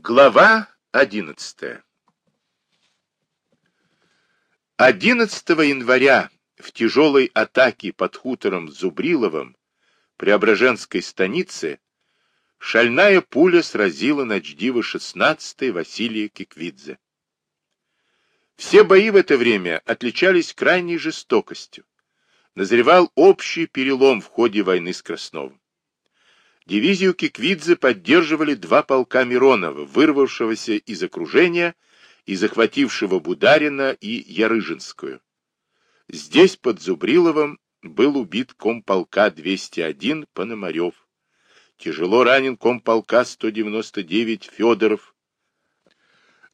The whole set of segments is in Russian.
Глава 11 11 января в тяжелой атаке под хутором Зубриловым Преображенской станицы шальная пуля сразила Ночдива 16 Василия Киквидзе. Все бои в это время отличались крайней жестокостью. Назревал общий перелом в ходе войны с Красновым. Дивизию Киквидзе поддерживали два полка Миронова, вырвавшегося из окружения и захватившего Бударина и Ярыжинскую. Здесь, под Зубриловым, был убит комполка 201 Пономарев. Тяжело ранен комполка 199 Федоров.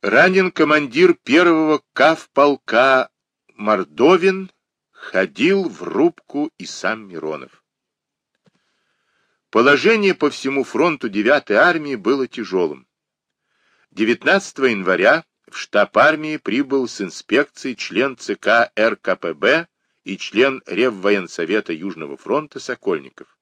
Ранен командир первого кавполка Мордовин, ходил в рубку и сам Миронов. Положение по всему фронту 9-й армии было тяжелым. 19 января в штаб армии прибыл с инспекцией член ЦК РКПБ и член Реввоенсовета Южного фронта Сокольников.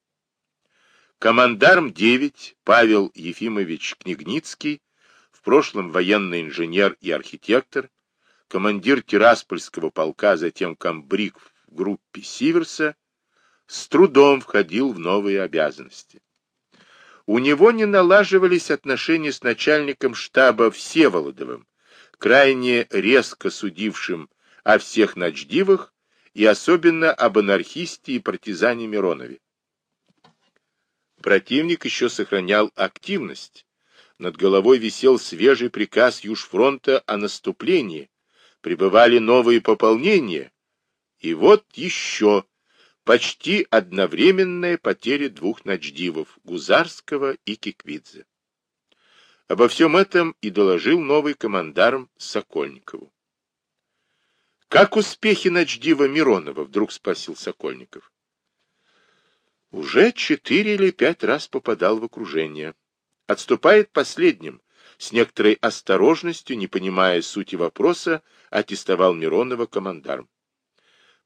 Командарм 9 Павел Ефимович Книгницкий, в прошлом военный инженер и архитектор, командир Тираспольского полка, затем комбриг в группе Сиверса, с трудом входил в новые обязанности. У него не налаживались отношения с начальником штаба Всеволодовым, крайне резко судившим о всех ночдивах и особенно об анархисте и партизане Миронове. Противник еще сохранял активность. Над головой висел свежий приказ Южфронта о наступлении, прибывали новые пополнения, и вот еще почти одновременная потеря двух ночдивов — Гузарского и Киквидзе. Обо всем этом и доложил новый командарм Сокольникову. «Как успехи ночдива Миронова?» — вдруг спросил Сокольников. Уже четыре или пять раз попадал в окружение. Отступает последним. С некоторой осторожностью, не понимая сути вопроса, аттестовал Миронова командарм.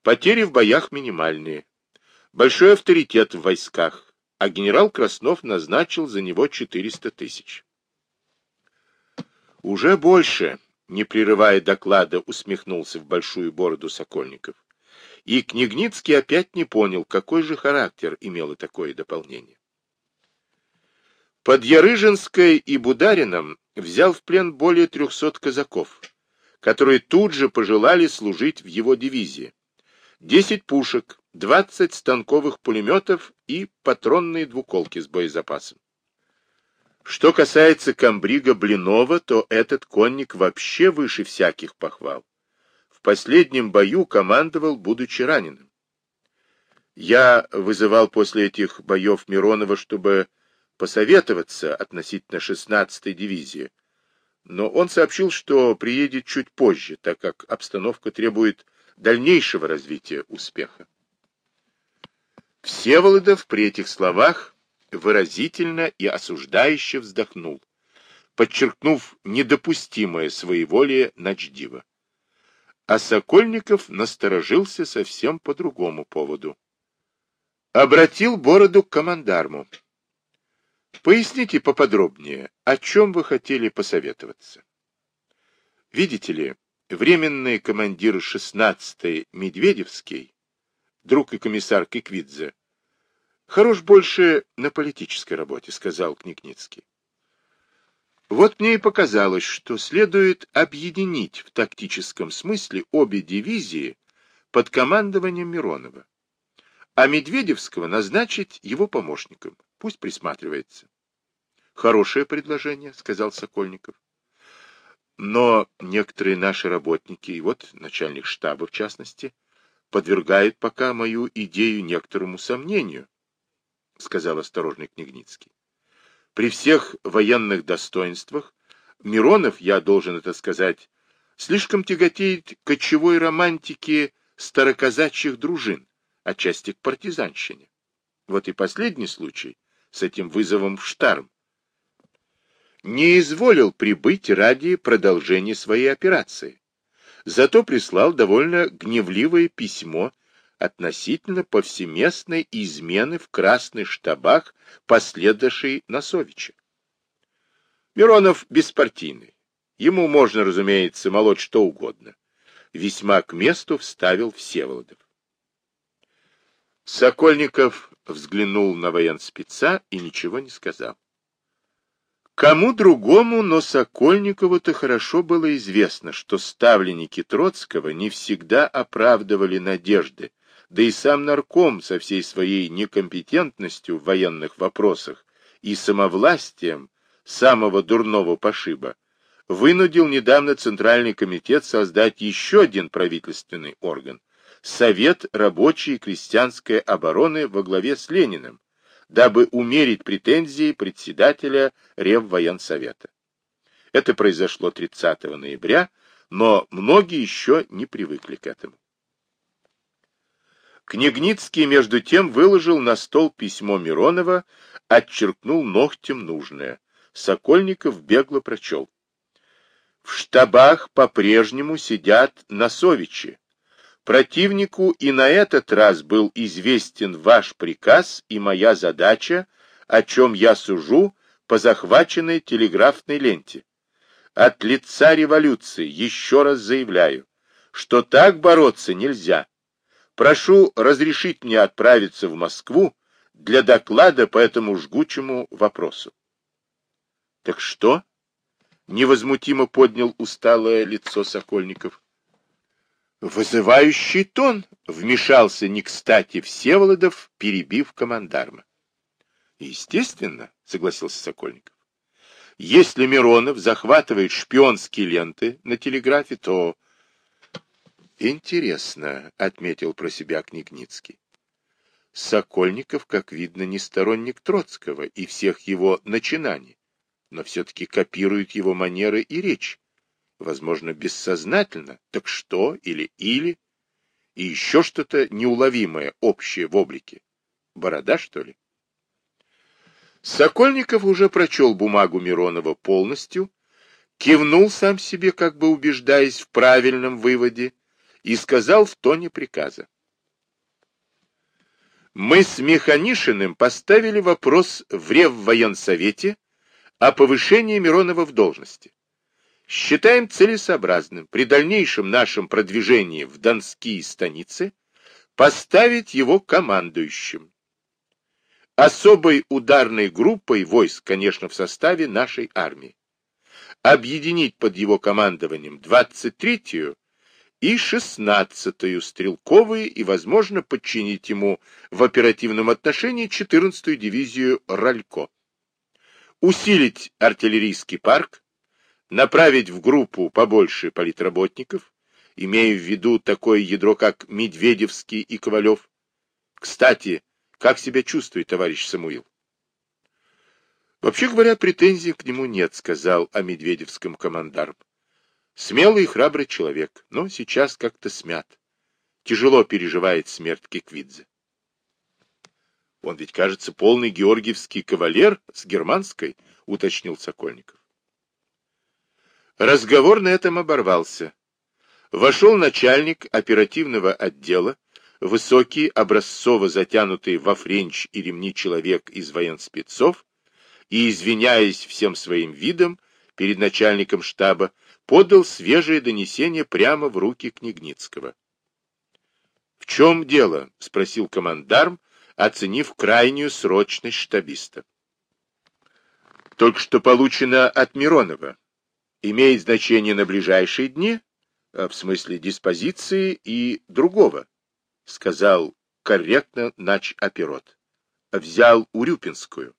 Потери в боях минимальные. Большой авторитет в войсках, а генерал Краснов назначил за него 400 тысяч. Уже больше, не прерывая доклада, усмехнулся в большую бороду Сокольников. И Княгницкий опять не понял, какой же характер имело такое дополнение. Под Ярыжинской и Бударином взял в плен более трехсот казаков, которые тут же пожелали служить в его дивизии, 10 пушек, 20 станковых пулеметов и патронные двуколки с боезапасом. Что касается комбрига Блинова, то этот конник вообще выше всяких похвал. В последнем бою командовал, будучи раненым. Я вызывал после этих боев Миронова, чтобы посоветоваться относительно 16-й дивизии, но он сообщил, что приедет чуть позже, так как обстановка требует дальнейшего развития успеха. Всеволодов при этих словах выразительно и осуждающе вздохнул, подчеркнув недопустимое своеволие Ночдива. А Сокольников насторожился совсем по другому поводу. Обратил бороду к командарму. Поясните поподробнее, о чем вы хотели посоветоваться. Видите ли, временный командир 16-й Медведевский, друг и комиссар Киквидзе, хорош больше на политической работе, сказал Кникницкий. Вот мне и показалось, что следует объединить в тактическом смысле обе дивизии под командованием Миронова, а Медведевского назначить его помощником, пусть присматривается. Хорошее предложение, сказал Сокольников. Но некоторые наши работники, и вот начальник штаба в частности, подвергают пока мою идею некоторому сомнению, — сказал осторожный Княгницкий. При всех военных достоинствах Миронов, я должен это сказать, слишком тяготеет кочевой романтике староказачьих дружин, отчасти к партизанщине. Вот и последний случай с этим вызовом в Штарм не изволил прибыть ради продолжения своей операции. Зато прислал довольно гневливое письмо относительно повсеместной измены в красных штабах, последовавшей Носовича. Миронов беспартийный. Ему можно, разумеется, молоть что угодно. Весьма к месту вставил Всеволодов. Сокольников взглянул на военспеца и ничего не сказал. Кому другому, но Сокольникову-то хорошо было известно, что ставленники Троцкого не всегда оправдывали надежды, да и сам нарком со всей своей некомпетентностью в военных вопросах и самовластием самого дурного пошиба вынудил недавно Центральный комитет создать еще один правительственный орган – Совет рабочей и крестьянской обороны во главе с Лениным, дабы умерить претензии председателя Реввоенсовета. Это произошло 30 ноября, но многие еще не привыкли к этому. Княгницкий, между тем, выложил на стол письмо Миронова, отчеркнул ногтем нужное. Сокольников бегло прочел. В штабах по-прежнему сидят Носовичи. Противнику и на этот раз был известен ваш приказ и моя задача, о чем я сужу по захваченной телеграфной ленте. От лица революции еще раз заявляю, что так бороться нельзя Прошу разрешить мне отправиться в Москву для доклада по этому жгучему вопросу. — Так что? — невозмутимо поднял усталое лицо Сокольников. — Вызывающий тон вмешался не кстати Всеволодов, перебив командарма. — Естественно, — согласился Сокольников. — Если Миронов захватывает шпионские ленты на телеграфе, то Интересно, отметил про себя Книгницкий. Сокольников, как видно, не сторонник Троцкого и всех его начинаний, но все-таки копирует его манеры и речь. Возможно, бессознательно. Так что? Или или? И еще что-то неуловимое, общее в облике. Борода, что ли? Сокольников уже прочел бумагу Миронова полностью, кивнул сам себе, как бы убеждаясь в правильном выводе, и сказал в тоне приказа. Мы с Механишиным поставили вопрос в Реввоенсовете о повышении Миронова в должности. Считаем целесообразным при дальнейшем нашем продвижении в Донские станицы поставить его командующим. Особой ударной группой войск, конечно, в составе нашей армии. Объединить под его командованием 23-ю и 16-ю стрелковые и, возможно, подчинить ему в оперативном отношении 14-ю дивизию Ралько. Усилить артиллерийский парк, направить в группу побольше политработников, имея в виду такое ядро, как Медведевский и Ковалев. Кстати, как себя чувствует товарищ Самуил? Вообще говоря, претензий к нему нет, сказал о Медведевском командарм. Смелый и храбрый человек, но сейчас как-то смят. Тяжело переживает смерть Киквидзе. Он ведь, кажется, полный георгиевский кавалер с германской, уточнил Сокольников. Разговор на этом оборвался. Вошел начальник оперативного отдела, высокий, образцово затянутый во френч и ремни человек из военспецов, и, извиняясь всем своим видом перед начальником штаба, подал свежее донесение прямо в руки Книгницкого. — В чем дело? — спросил командарм, оценив крайнюю срочность штабиста. — Только что получено от Миронова. Имеет значение на ближайшие дни, а в смысле диспозиции и другого, — сказал корректно нач оперот. Взял Урюпинскую.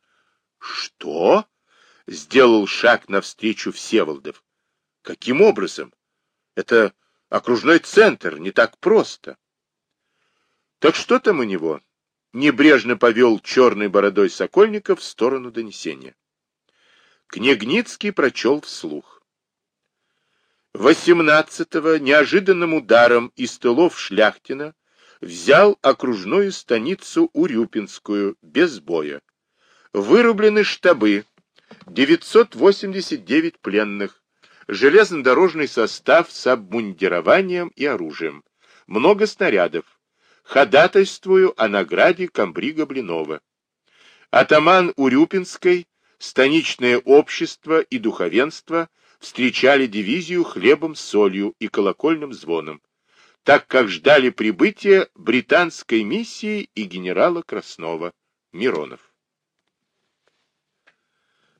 — Что? — сделал шаг навстречу Всеволодов. Каким образом? Это окружной центр, не так просто. Так что там у него? Небрежно повел черной бородой Сокольников в сторону донесения. Княгницкий прочел вслух. Восемнадцатого неожиданным ударом из тылов Шляхтина взял окружную станицу Урюпинскую без боя. Вырублены штабы, 989 пленных, железнодорожный состав с обмундированием и оружием, много снарядов. Ходатайствую о награде комбрига Блинова. Атаман Урюпинской станичное общество и духовенство встречали дивизию хлебом солью и колокольным звоном, так как ждали прибытия британской миссии и генерала Краснова, Миронов.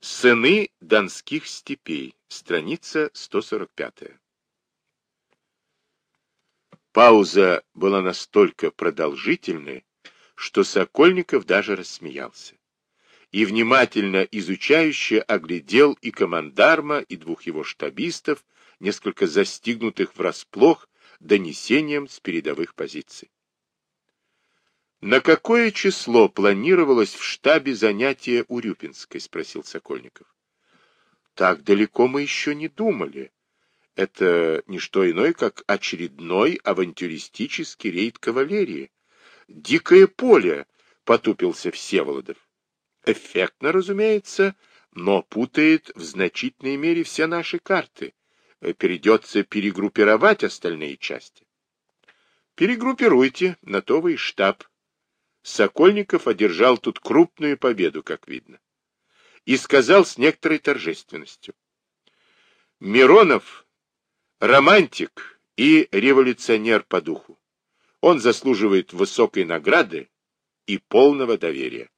Сыны Донских степей, страница 145. Пауза была настолько продолжительной, что Сокольников даже рассмеялся. И внимательно изучающе оглядел и командарма, и двух его штабистов, несколько застигнутых врасплох донесением с передовых позиций. «На какое число планировалось в штабе занятие Урюпинской?» — спросил Сокольников. «Так далеко мы еще не думали. Это не что иное, как очередной авантюристический рейд кавалерии. Дикое поле!» — потупился Всеволодов. «Эффектно, разумеется, но путает в значительной мере все наши карты. Э, придется перегруппировать остальные части. Перегруппируйте, на то вы и штаб. Сокольников одержал тут крупную победу, как видно. И сказал с некоторой торжественностью. Миронов — романтик и революционер по духу. Он заслуживает высокой награды и полного доверия.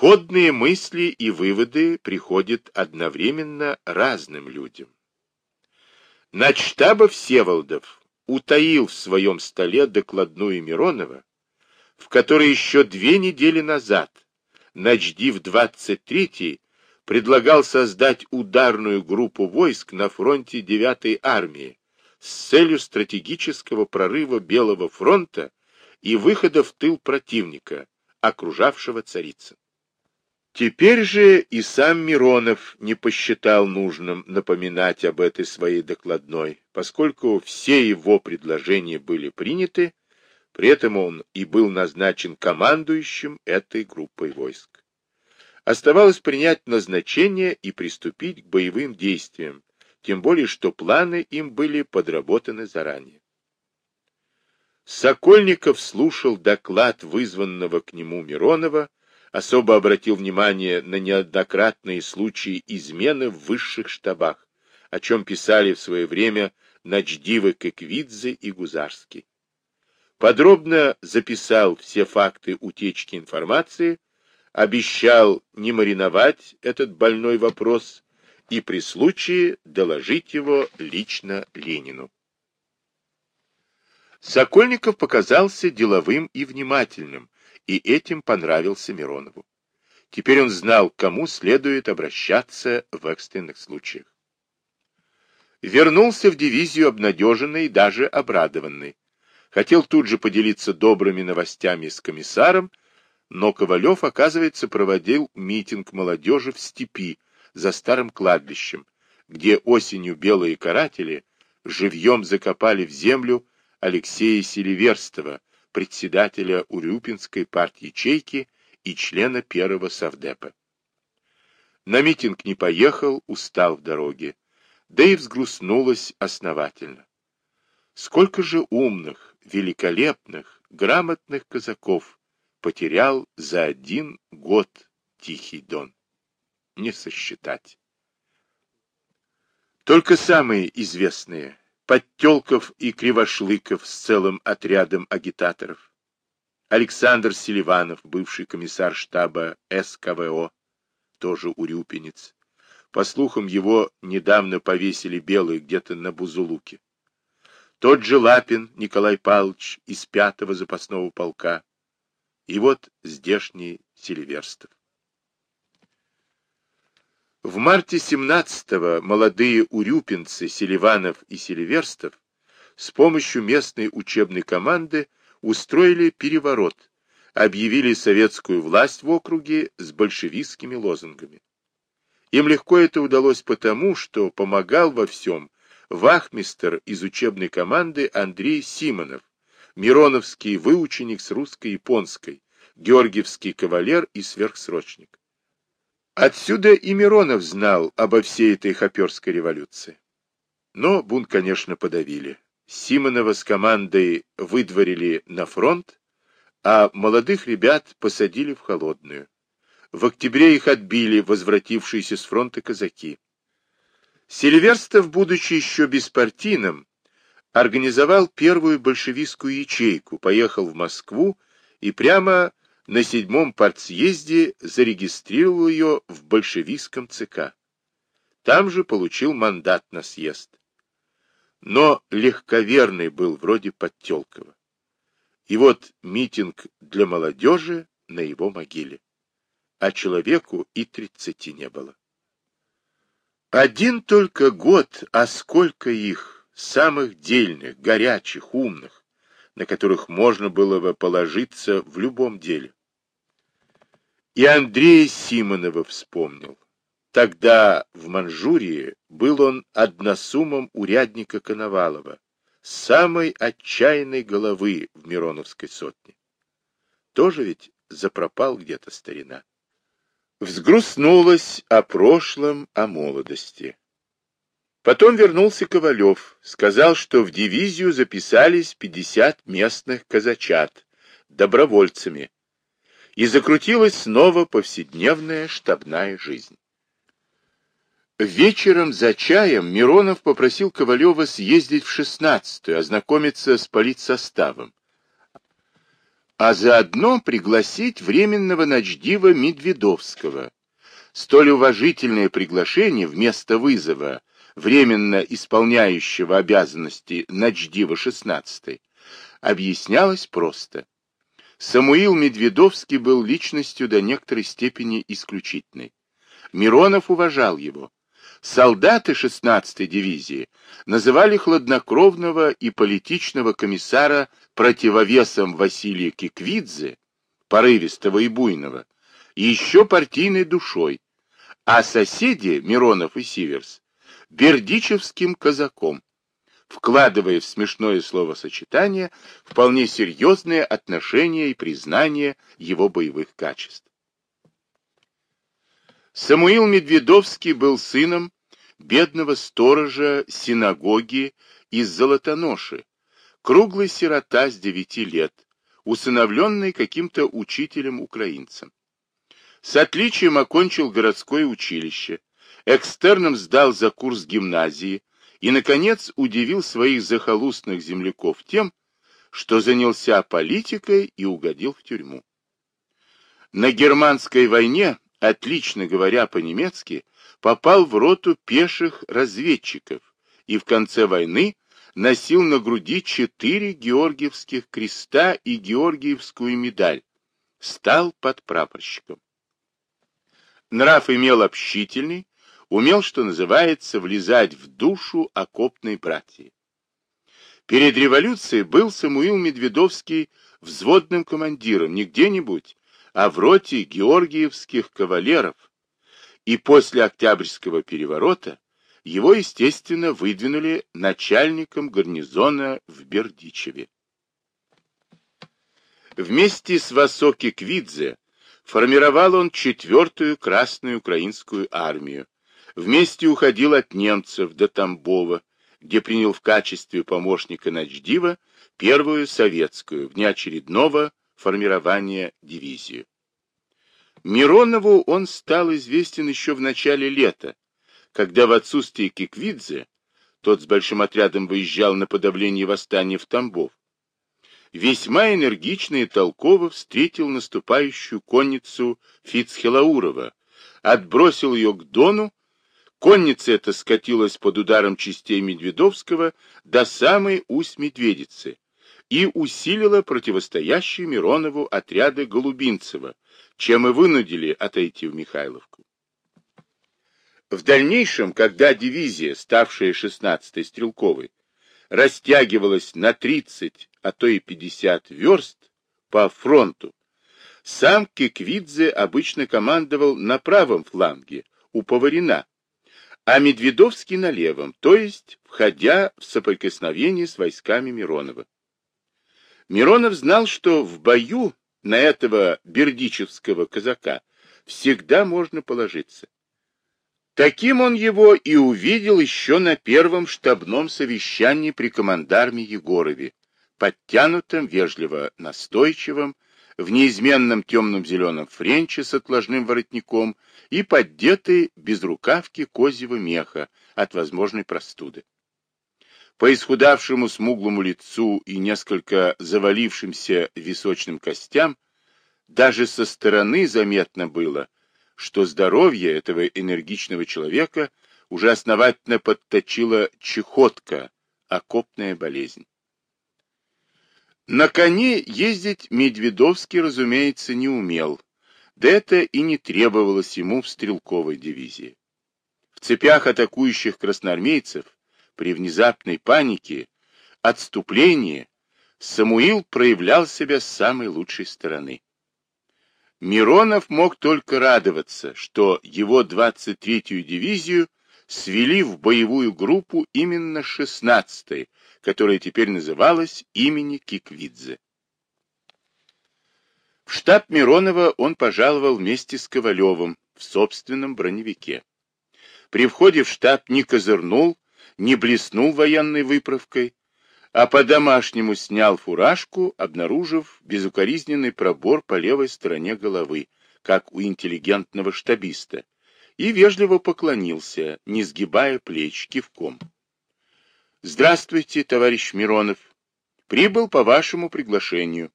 Сходные мысли и выводы приходят одновременно разным людям. Начштаба Всеволодов утаил в своем столе докладную Миронова, в которой еще две недели назад Начдив 23 предлагал создать ударную группу войск на фронте 9-й армии с целью стратегического прорыва Белого фронта и выхода в тыл противника, окружавшего царицын. Теперь же и сам Миронов не посчитал нужным напоминать об этой своей докладной, поскольку все его предложения были приняты, при этом он и был назначен командующим этой группой войск. Оставалось принять назначение и приступить к боевым действиям, тем более что планы им были подработаны заранее. Сокольников слушал доклад вызванного к нему Миронова, особо обратил внимание на неоднократные случаи измены в высших штабах, о чем писали в свое время Начдивы Кеквидзе и Гузарский. Подробно записал все факты утечки информации, обещал не мариновать этот больной вопрос и при случае доложить его лично Ленину. Сокольников показался деловым и внимательным, и этим понравился Миронову. Теперь он знал, кому следует обращаться в экстренных случаях. Вернулся в дивизию обнадеженный и даже обрадованный. Хотел тут же поделиться добрыми новостями с комиссаром, но Ковалев, оказывается, проводил митинг молодежи в степи за старым кладбищем, где осенью белые каратели живьем закопали в землю Алексея Селиверстова, председателя Урюпинской парт-ячейки и члена первого совдепа. На митинг не поехал, устал в дороге, да и взгрустнулось основательно. Сколько же умных, великолепных, грамотных казаков потерял за один год Тихий Дон. Не сосчитать. Только самые известные Подтелков и Кривошлыков с целым отрядом агитаторов, Александр Селиванов, бывший комиссар штаба СКВО, тоже урюпинец. По слухам, его недавно повесили белые где-то на Бузулуке. Тот же Лапин Николай Павлович из пятого запасного полка. И вот здешний Селиверстов. В марте 17-го молодые урюпинцы Селиванов и Селиверстов с помощью местной учебной команды устроили переворот, объявили советскую власть в округе с большевистскими лозунгами. Им легко это удалось потому, что помогал во всем вахмистер из учебной команды Андрей Симонов, мироновский выученик с русско-японской, георгиевский кавалер и сверхсрочник. Отсюда и Миронов знал обо всей этой хоперской революции. Но бунт, конечно, подавили. Симонова с командой выдворили на фронт, а молодых ребят посадили в холодную. В октябре их отбили возвратившиеся с фронта казаки. Селиверстов, будучи еще беспартийным, организовал первую большевистскую ячейку, поехал в Москву и прямо на седьмом партсъезде зарегистрировал ее в большевистском ЦК. Там же получил мандат на съезд. Но легковерный был вроде Подтелкова. И вот митинг для молодежи на его могиле. А человеку и тридцати не было. Один только год, а сколько их, самых дельных, горячих, умных, на которых можно было бы положиться в любом деле. И Андрея Симонова вспомнил. Тогда в Манчжурии был он односумом урядника Коновалова, самой отчаянной головы в Мироновской сотне. Тоже ведь запропал где-то старина. Взгрустнулась о прошлом, о молодости. Потом вернулся Ковалев, сказал, что в дивизию записались 50 местных казачат, добровольцами, и закрутилась снова повседневная штабная жизнь. Вечером за чаем Миронов попросил Ковалева съездить в шестнадцатую, ознакомиться с политсоставом, а заодно пригласить временного начдива Медведовского. Столь уважительное приглашение вместо вызова временно исполняющего обязанности начдива шестнадцатой объяснялось просто. Самуил Медведовский был личностью до некоторой степени исключительной. Миронов уважал его. Солдаты 16-й дивизии называли хладнокровного и политичного комиссара противовесом Василия Киквидзе, порывистого и буйного, и еще партийной душой, а соседи Миронов и Сиверс бердичевским казаком, вкладывая в смешное словосочетание вполне серьезное отношение и признание его боевых качеств. Самуил Медведовский был сыном бедного сторожа синагоги из Золотоноши, круглый сирота с девяти лет, усыновленный каким-то учителем-украинцем. С отличием окончил городское училище, экстерном сдал за курс гимназии и, наконец, удивил своих захолустных земляков тем, что занялся политикой и угодил в тюрьму. На германской войне отлично говоря по-немецки, попал в роту пеших разведчиков и в конце войны носил на груди четыре георгиевских креста и георгиевскую медаль, стал под прапорщиком. Нрав имел общительный, умел, что называется, влезать в душу окопной братьи. Перед революцией был Самуил Медведовский взводным командиром не где-нибудь, а в роте георгиевских кавалеров, и после Октябрьского переворота его, естественно, выдвинули начальником гарнизона в Бердичеве. Вместе с Васоки Квидзе формировал он четвертую Красную Украинскую армию, вместе уходил от немцев до Тамбова, где принял в качестве помощника Начдива первую советскую, внеочередного формирования дивизии. Миронову он стал известен еще в начале лета, когда в отсутствие Киквидзе, тот с большим отрядом выезжал на подавление восстания в Тамбов, весьма энергично и толково встретил наступающую конницу Фицхелаурова, отбросил ее к Дону, конница эта скатилась под ударом частей Медведовского до самой усть Медведицы, и усилила противостоящие Миронову отряды Голубинцева, чем и вынудили отойти в Михайловку. В дальнейшем, когда дивизия, ставшая 16-й стрелковой, растягивалась на 30, а то и 50 верст по фронту, сам Киквидзе обычно командовал на правом фланге, у Поварина, а Медведовский на левом, то есть входя в соприкосновение с войсками Миронова. Миронов знал, что в бою на этого бердичевского казака всегда можно положиться. Таким он его и увидел еще на первом штабном совещании при командарме Егорове, подтянутом, вежливо настойчивым, в неизменном темном зеленом френче с отложным воротником и поддетый без рукавки козьего меха от возможной простуды. По исхудавшему смуглому лицу и несколько завалившимся височным костям даже со стороны заметно было, что здоровье этого энергичного человека уже основательно подточила чехотка, окопная болезнь. На коне ездить Медведовский, разумеется, не умел, да это и не требовалось ему в стрелковой дивизии. В цепях атакующих красноармейцев при внезапной панике, отступлении, Самуил проявлял себя с самой лучшей стороны. Миронов мог только радоваться, что его 23-ю дивизию свели в боевую группу именно 16-й, которая теперь называлась имени Киквидзе. В штаб Миронова он пожаловал вместе с Ковалевым в собственном броневике. При входе в штаб не козырнул, не блеснул военной выправкой, а по-домашнему снял фуражку, обнаружив безукоризненный пробор по левой стороне головы, как у интеллигентного штабиста, и вежливо поклонился, не сгибая плеч кивком. Здравствуйте, товарищ Миронов. Прибыл по вашему приглашению.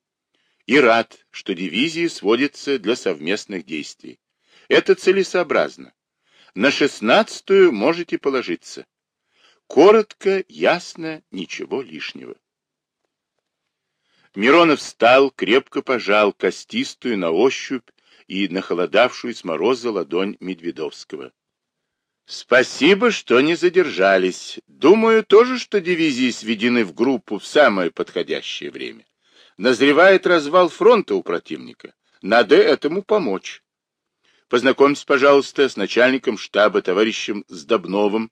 И рад, что дивизии сводятся для совместных действий. Это целесообразно. На шестнадцатую можете положиться. Коротко, ясно, ничего лишнего. Миронов встал, крепко пожал костистую на ощупь и нахолодавшую с мороза ладонь Медведовского. Спасибо, что не задержались. Думаю тоже, что дивизии сведены в группу в самое подходящее время. Назревает развал фронта у противника. Надо этому помочь. Познакомьтесь, пожалуйста, с начальником штаба товарищем Сдобновым,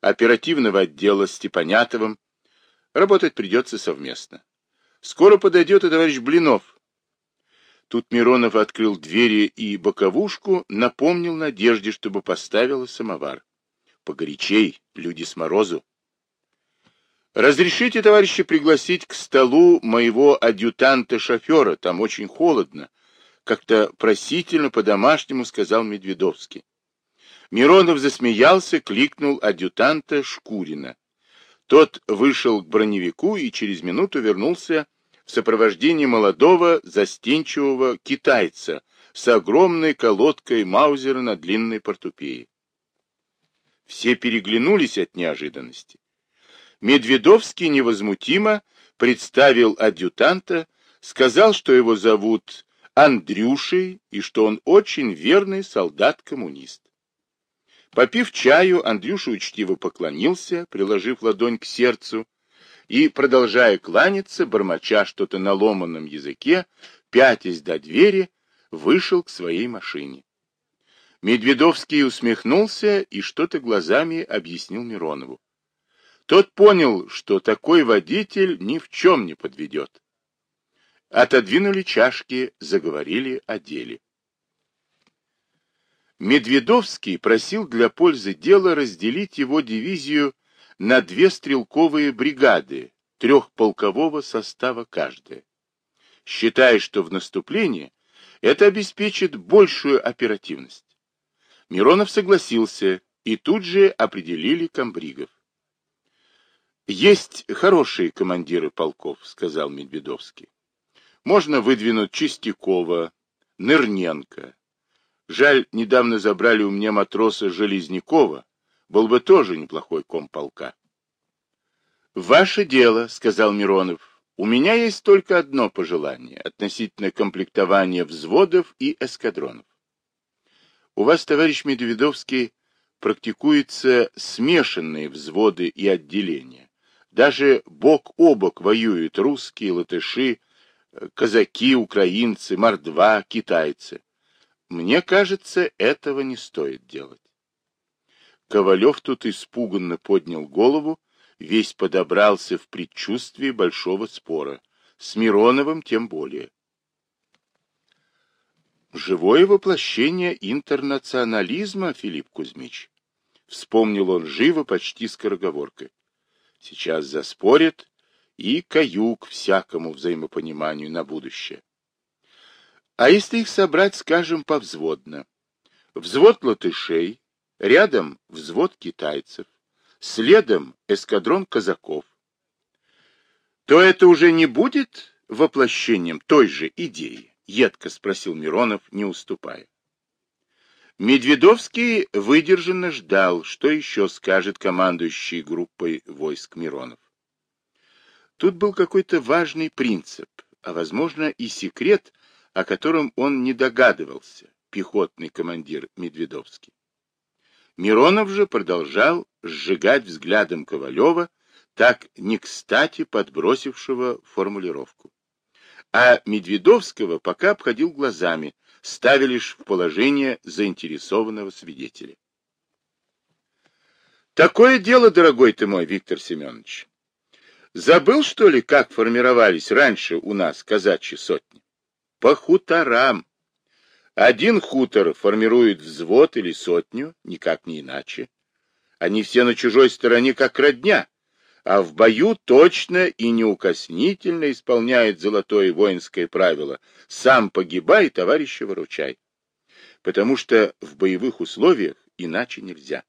оперативного отдела Степанятовым. Работать придется совместно. Скоро подойдет и товарищ Блинов, Тут Миронов открыл двери и боковушку, напомнил Надежде, чтобы поставила самовар. Погорячей, люди с морозу. Разрешите, товарищи, пригласить к столу моего адъютанта-шофера, там очень холодно. Как-то просительно по-домашнему сказал Медведовский. Миронов засмеялся, кликнул адъютанта Шкурина. Тот вышел к броневику и через минуту вернулся в сопровождении молодого застенчивого китайца с огромной колодкой Маузера на длинной портупее. Все переглянулись от неожиданности. Медведовский невозмутимо представил адъютанта, сказал, что его зовут Андрюшей и что он очень верный солдат-коммунист. Попив чаю, Андрюша учтиво поклонился, приложив ладонь к сердцу, и, продолжая кланяться, бормоча что-то на ломаном языке, пятясь до двери, вышел к своей машине. Медведовский усмехнулся и что-то глазами объяснил Миронову. Тот понял, что такой водитель ни в чем не подведет. Отодвинули чашки, заговорили о деле. Медведовский просил для пользы дела разделить его дивизию на две стрелковые бригады трехполкового состава каждая, считая, что в наступлении это обеспечит большую оперативность. Миронов согласился, и тут же определили комбригов. «Есть хорошие командиры полков», — сказал Медведовский. «Можно выдвинуть Чистякова, Нырненко. Жаль, недавно забрали у меня матроса Железнякова, был бы тоже неплохой комполка. «Ваше дело», — сказал Миронов. «У меня есть только одно пожелание относительно комплектования взводов и эскадронов. У вас, товарищ Медведовский, практикуются смешанные взводы и отделения. Даже бок о бок воюют русские, латыши, казаки, украинцы, мордва, китайцы. Мне кажется, этого не стоит делать. Ковалев тут испуганно поднял голову, весь подобрался в предчувствии большого спора. С Мироновым тем более. Живое воплощение интернационализма, Филипп Кузьмич. Вспомнил он живо, почти скороговоркой. Сейчас заспорят и каюк всякому взаимопониманию на будущее. А если их собрать, скажем, повзводно? Взвод латышей, рядом взвод китайцев, следом эскадрон казаков. То это уже не будет воплощением той же идеи? Едко спросил Миронов, не уступая. Медведовский выдержанно ждал, что еще скажет командующий группой войск Миронов. Тут был какой-то важный принцип, а, возможно, и секрет, о котором он не догадывался, пехотный командир Медведовский. Миронов же продолжал сжигать взглядом Ковалева, так не кстати подбросившего формулировку. А Медведовского пока обходил глазами, ставя лишь в положение заинтересованного свидетеля. Такое дело, дорогой ты мой, Виктор Семенович. Забыл, что ли, как формировались раньше у нас казачьи сотни? По хуторам. Один хутор формирует взвод или сотню, никак не иначе. Они все на чужой стороне, как родня, а в бою точно и неукоснительно исполняет золотое воинское правило «сам погибай, товарища выручай», потому что в боевых условиях иначе нельзя.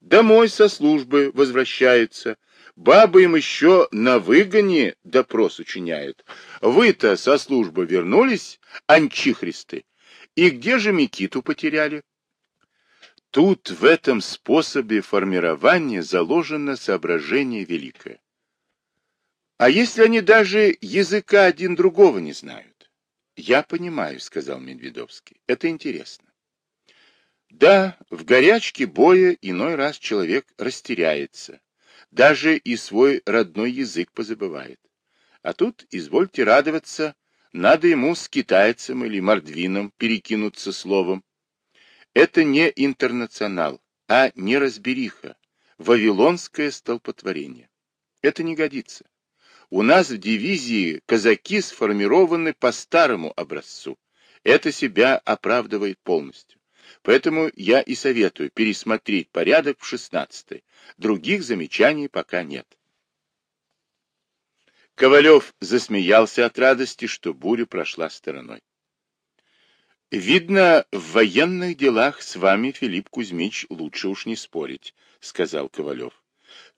Домой со службы возвращаются, бабы им еще на выгоне допрос учиняют. Вы-то со службы вернулись, анчихристы, и где же Микиту потеряли? Тут в этом способе формирования заложено соображение великое. А если они даже языка один другого не знают? Я понимаю, сказал Медведовский. Это интересно. Да, в горячке боя иной раз человек растеряется, даже и свой родной язык позабывает. А тут, извольте радоваться, надо ему с китайцем или мордвином перекинуться словом. Это не интернационал, а неразбериха, вавилонское столпотворение. Это не годится. У нас в дивизии казаки сформированы по старому образцу. Это себя оправдывает полностью. Поэтому я и советую пересмотреть порядок в 16-й. Других замечаний пока нет. Ковалев засмеялся от радости, что буря прошла стороной. «Видно, в военных делах с вами, Филипп Кузьмич, лучше уж не спорить», — сказал Ковалев.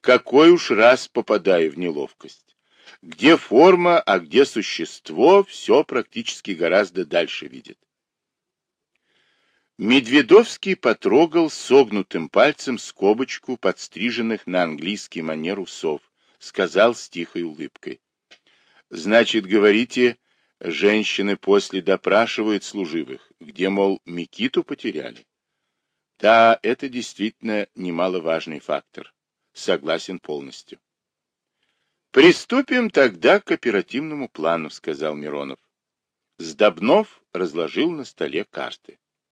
«Какой уж раз попадаю в неловкость. Где форма, а где существо, все практически гораздо дальше видит». Медведовский потрогал согнутым пальцем скобочку подстриженных на английский манер усов, сказал с тихой улыбкой. Значит, говорите, женщины после допрашивают служивых, где, мол, Микиту потеряли? Да, это действительно немаловажный фактор. Согласен полностью. Приступим тогда к оперативному плану, сказал Миронов. Сдобнов разложил на столе карты.